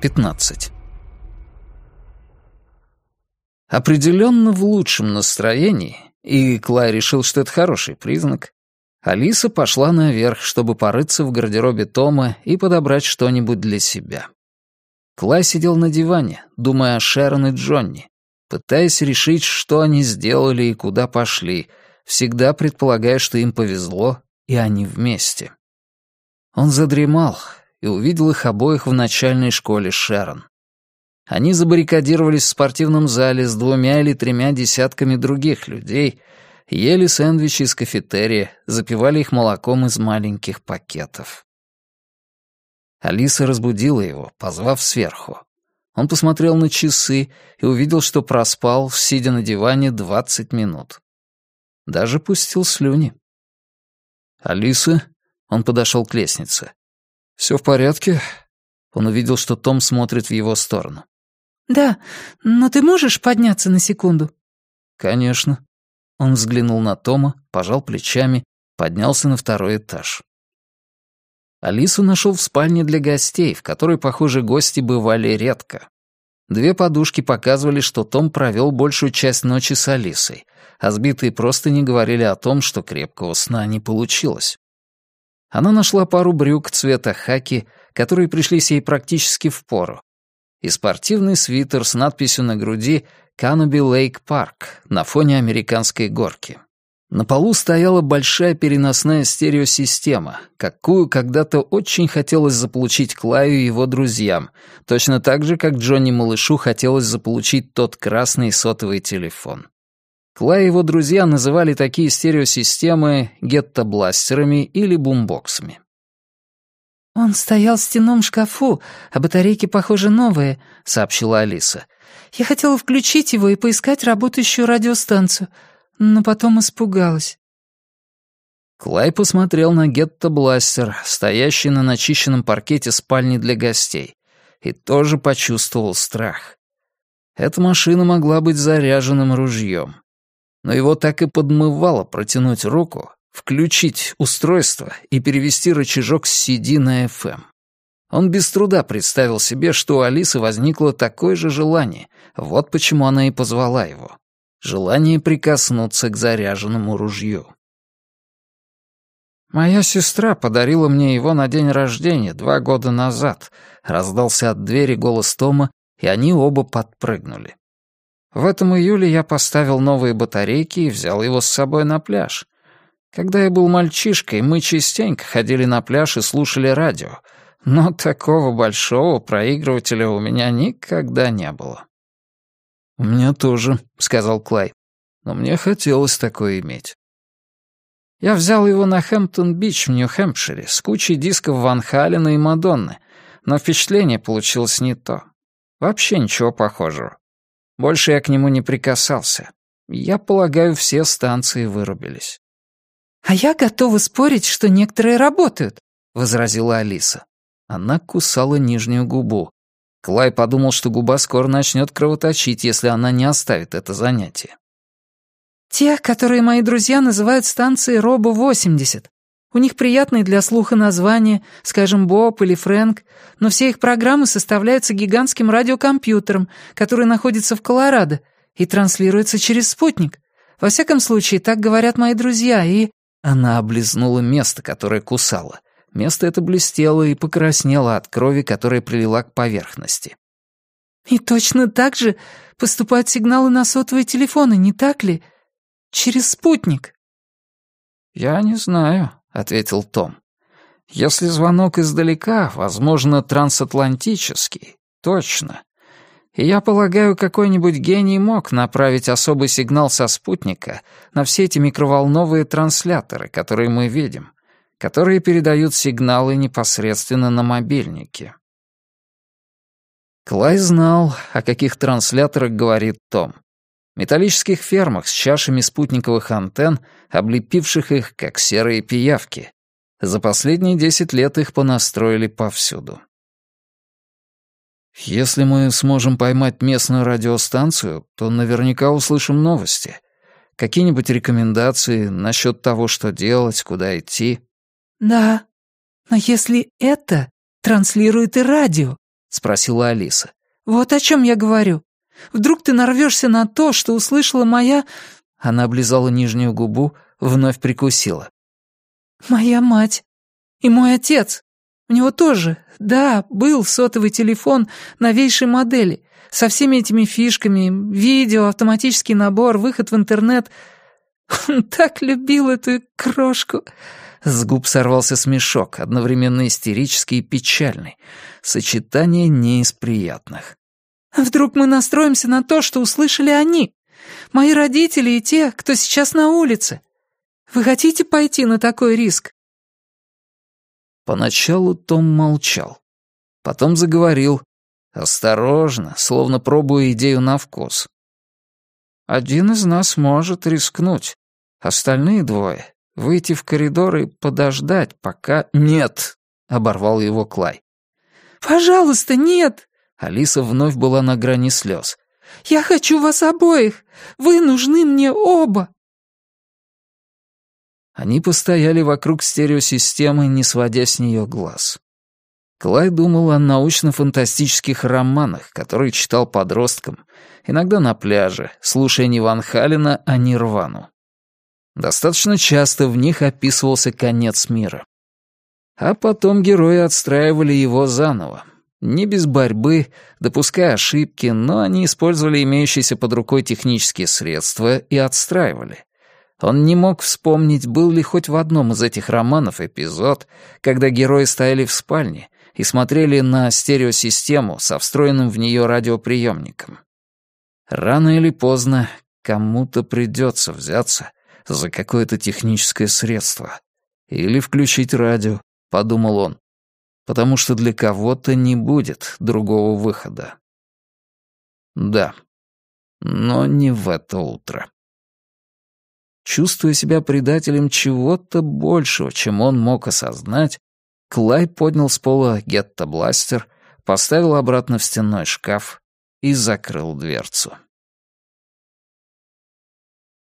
15. Определенно в лучшем настроении, и Клай решил, что это хороший признак, Алиса пошла наверх, чтобы порыться в гардеробе Тома и подобрать что-нибудь для себя. Клай сидел на диване, думая о Шерон и Джонни, пытаясь решить, что они сделали и куда пошли, всегда предполагая, что им повезло, и они вместе. Он задремал и увидел их обоих в начальной школе Шерон. Они забаррикадировались в спортивном зале с двумя или тремя десятками других людей, ели сэндвичи из кафетерия, запивали их молоком из маленьких пакетов. Алиса разбудила его, позвав сверху. Он посмотрел на часы и увидел, что проспал, сидя на диване, двадцать минут. Даже пустил слюни. «Алиса?» Он подошел к лестнице. «Все в порядке?» Он увидел, что Том смотрит в его сторону. «Да, но ты можешь подняться на секунду?» «Конечно». Он взглянул на Тома, пожал плечами, поднялся на второй этаж. Алису нашел в спальне для гостей, в которой, похоже, гости бывали редко. Две подушки показывали, что Том провел большую часть ночи с Алисой, а сбитые просто не говорили о том, что крепкого сна не получилось. Она нашла пару брюк цвета хаки, которые пришлись ей практически в пору, и спортивный свитер с надписью на груди «Каноби Лейк Парк» на фоне американской горки. На полу стояла большая переносная стереосистема, какую когда-то очень хотелось заполучить Клаю и его друзьям, точно так же, как Джонни Малышу хотелось заполучить тот красный сотовый телефон. Клай и его друзья называли такие стереосистемы гетто-бластерами или бумбоксами. «Он стоял в стенном шкафу, а батарейки, похоже, новые», — сообщила Алиса. «Я хотела включить его и поискать работающую радиостанцию, но потом испугалась». Клай посмотрел на гетто-бластер, стоящий на начищенном паркете спальни для гостей, и тоже почувствовал страх. Эта машина могла быть заряженным ружьем. Но его так и подмывало протянуть руку, включить устройство и перевести рычажок с CD на FM. Он без труда представил себе, что у Алисы возникло такое же желание, вот почему она и позвала его. Желание прикоснуться к заряженному ружью. «Моя сестра подарила мне его на день рождения два года назад», — раздался от двери голос Тома, и они оба подпрыгнули. В этом июле я поставил новые батарейки и взял его с собой на пляж. Когда я был мальчишкой, мы частенько ходили на пляж и слушали радио, но такого большого проигрывателя у меня никогда не было. «У меня тоже», — сказал Клай, — «но мне хотелось такое иметь». Я взял его на Хэмптон-Бич в Нью-Хэмпшире с кучей дисков Ван Халена и Мадонны, но впечатление получилось не то. Вообще ничего похожего. Больше я к нему не прикасался. Я полагаю, все станции вырубились. «А я готова спорить, что некоторые работают», — возразила Алиса. Она кусала нижнюю губу. Клай подумал, что губа скоро начнет кровоточить, если она не оставит это занятие. «Те, которые мои друзья называют станцией Робо-80. У них приятные для слуха названия, скажем, Боб или Фрэнк, но все их программы составляются гигантским радиокомпьютером, который находится в Колорадо и транслируется через спутник. Во всяком случае, так говорят мои друзья, и...» Она облизнула место, которое кусала. Место это блестело и покраснело от крови, которая прилила к поверхности. «И точно так же поступают сигналы на сотовые телефоны, не так ли? Через спутник». «Я не знаю», — ответил Том. «Если звонок издалека, возможно, трансатлантический. Точно. И я полагаю, какой-нибудь гений мог направить особый сигнал со спутника на все эти микроволновые трансляторы, которые мы видим, которые передают сигналы непосредственно на мобильники. Клай знал, о каких трансляторах говорит Том. Металлических фермах с чашами спутниковых антенн, облепивших их, как серые пиявки. За последние десять лет их понастроили повсюду. Если мы сможем поймать местную радиостанцию, то наверняка услышим новости. Какие-нибудь рекомендации насчет того, что делать, куда идти. Да, но если это транслирует и радио, спросила Алиса. «Вот о чем я говорю. Вдруг ты нарвешься на то, что услышала моя...» Она облизала нижнюю губу, вновь прикусила. «Моя мать. И мой отец. У него тоже, да, был сотовый телефон новейшей модели, со всеми этими фишками, видео, автоматический набор, выход в интернет. Он так любил эту крошку. С губ сорвался смешок, одновременно истерический и печальный. Сочетание не из приятных. «Вдруг мы настроимся на то, что услышали они? Мои родители и те, кто сейчас на улице. Вы хотите пойти на такой риск?» Поначалу Том молчал. Потом заговорил, осторожно, словно пробуя идею на вкус. «Один из нас может рискнуть. Остальные двое — выйти в коридор и подождать, пока...» «Нет!» — оборвал его Клай. «Пожалуйста, нет!» Алиса вновь была на грани слез. «Я хочу вас обоих! Вы нужны мне оба!» Они постояли вокруг стереосистемы, не сводя с нее глаз. Клай думал о научно-фантастических романах, которые читал подросткам, иногда на пляже, слушая не Ван Халена, а Нирвану. Достаточно часто в них описывался конец мира. А потом герои отстраивали его заново. Не без борьбы, допуская ошибки, но они использовали имеющиеся под рукой технические средства и отстраивали. Он не мог вспомнить, был ли хоть в одном из этих романов эпизод, когда герои стояли в спальне и смотрели на стереосистему со встроенным в нее радиоприемником. Рано или поздно кому-то придется взяться за какое-то техническое средство. Или включить радио, подумал он, потому что для кого-то не будет другого выхода. Да, но не в это утро. Чувствуя себя предателем чего-то большего, чем он мог осознать, Клай поднял с пола гетто-бластер, поставил обратно в стенной шкаф и закрыл дверцу.